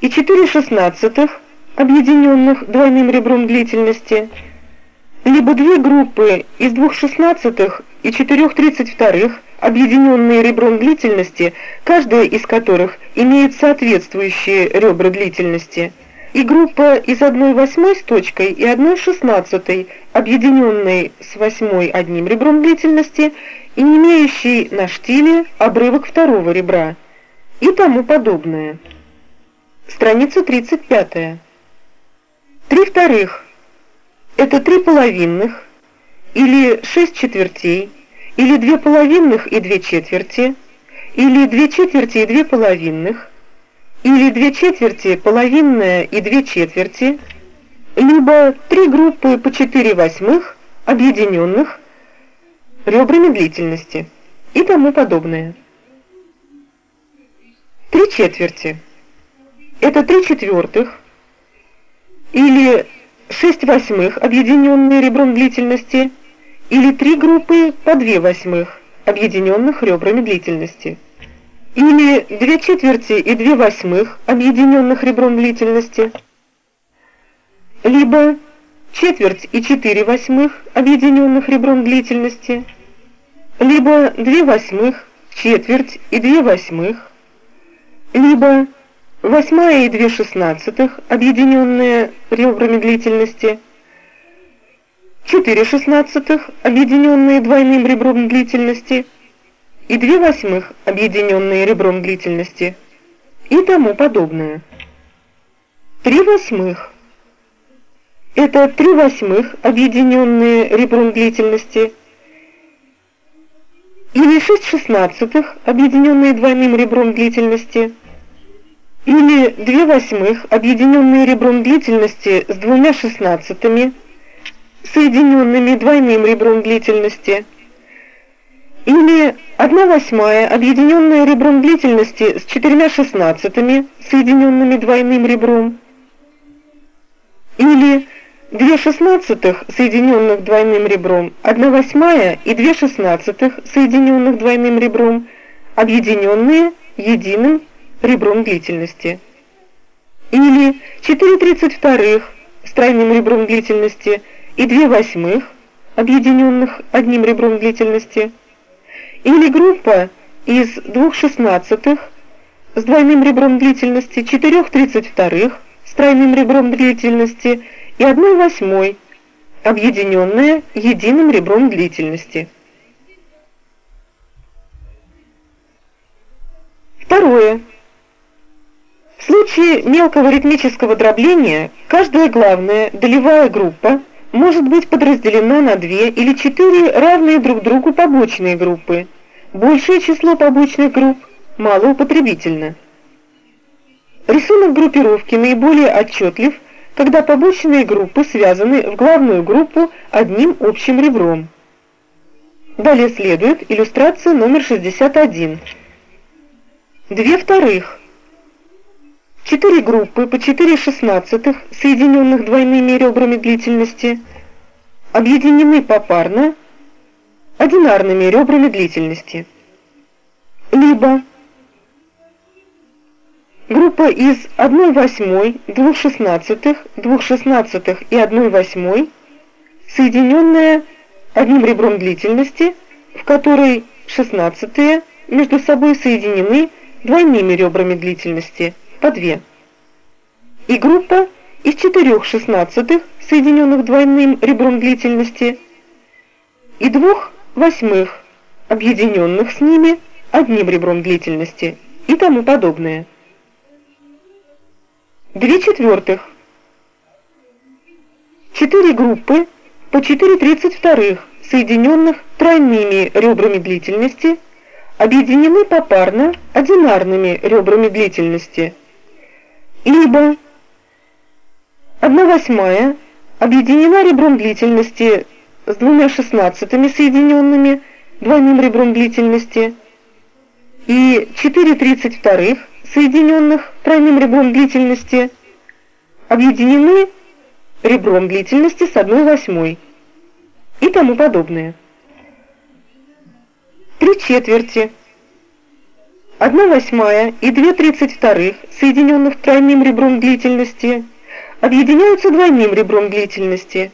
и 4 шестнадцатых, объединенных двойным ребром длительности, либо две группы из 2 шестнадцатых и 4 тридцать вторых, объединенные ребром длительности, каждая из которых имеет соответствующие ребра длительности, и группа из 1 восьмой с точкой и 1 шестнадцатой, объединенной с восьмой одним ребром длительности и не имеющей на штиле обрывок второго ребра и тому подобное. Страница 35. Три вторых – это три половинных, или шесть четвертей, или две половинных и две четверти, или две четверти и две половинных, или две четверти, половинная и две четверти, либо три группы по четыре восьмых, объединенных ребрами длительности и тому подобное. Три четверти – это три четвертых, или шесть восьмых, объединенные ребром длительности – или три группы по две восьмых, объединенных ребрами длительности, или две четверти и две восьмых, объединенных ребром длительности, либо четверть и четыре восьмых, объединенных ребром длительности, либо две восьмых, четверть и две восьмых, либо восьмая и две шестнадцатых, объединенные ребрами длительности, 4 шестнадцатых, объединенные двойным ребром длительности, и 2 восьмых, объединенные ребром длительности, и тому подобное. 3 восьмых – это 3 восьмых, объединенные ребром длительности, или 6 шестнадцатых, объединенные двойным ребром длительности, или 2 восьмых, объединенные ребром длительности с двумя шестнадцатыми – соединенными двойным ребром длительности, или 1 восьмая, объединенная ребром длительности с четырьмя шестнадцатыми, соединенными двойным ребром, или 2 шестнадцатых, соединенных двойным ребром, 1 восьмая и 2 шестнадцатых, соединенных двойным ребром, объединенные единым ребром длительности. Или 4 тридцать вторых с тройным ребром длительности – и две восьмых, объединенных одним ребром длительности, или группа из двух шестнадцатых с двойным ребром длительности, четырех тридцать вторых с тройным ребром длительности и одной восьмой, объединенная единым ребром длительности. Второе. В случае мелкого ритмического дробления каждая главная долевая группа – может быть подразделена на две или четыре равные друг другу побочные группы. Большее число побочных групп малоупотребительно. Рисунок группировки наиболее отчетлив, когда побочные группы связаны в главную группу одним общим ребром. Далее следует иллюстрация номер 61. Две вторых. Четыре группы по 4 шестнадцатых, соединенных двойными ребрами длительности, объединены попарно одинарными ребрами длительности. Либо группа из 1 восьмой, 2 шестнадцатых, 2 шестнадцатых и 1 восьмой, соединенная одним ребром длительности, в которой шестнадцатые между собой соединены двойными ребрами длительности – по две. И группа из четырех шестнадцатых, соединенных двойным ребром длительности, и двух восьмых, объединенных с ними одним ребром длительности и тому подобное. Две четвертых. Четыре группы по 4 тридцать вторых, соединенных тройными ребрами длительности, объединены попарно одинарными ребрами длительности – либо 1 восьмая объединена ребром длительности с двумя шестнадцатыми соединенными двойным ребром длительности и 4 тридцать вторых соединенных тройным ребром длительности объединены ребром длительности с 1 восьмой и тому подобное. Три четверти 1 восьмая и 2 тридцать вторых, соединенных тройным ребром длительности, объединяются двойным ребром длительности